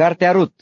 Cartea Rut.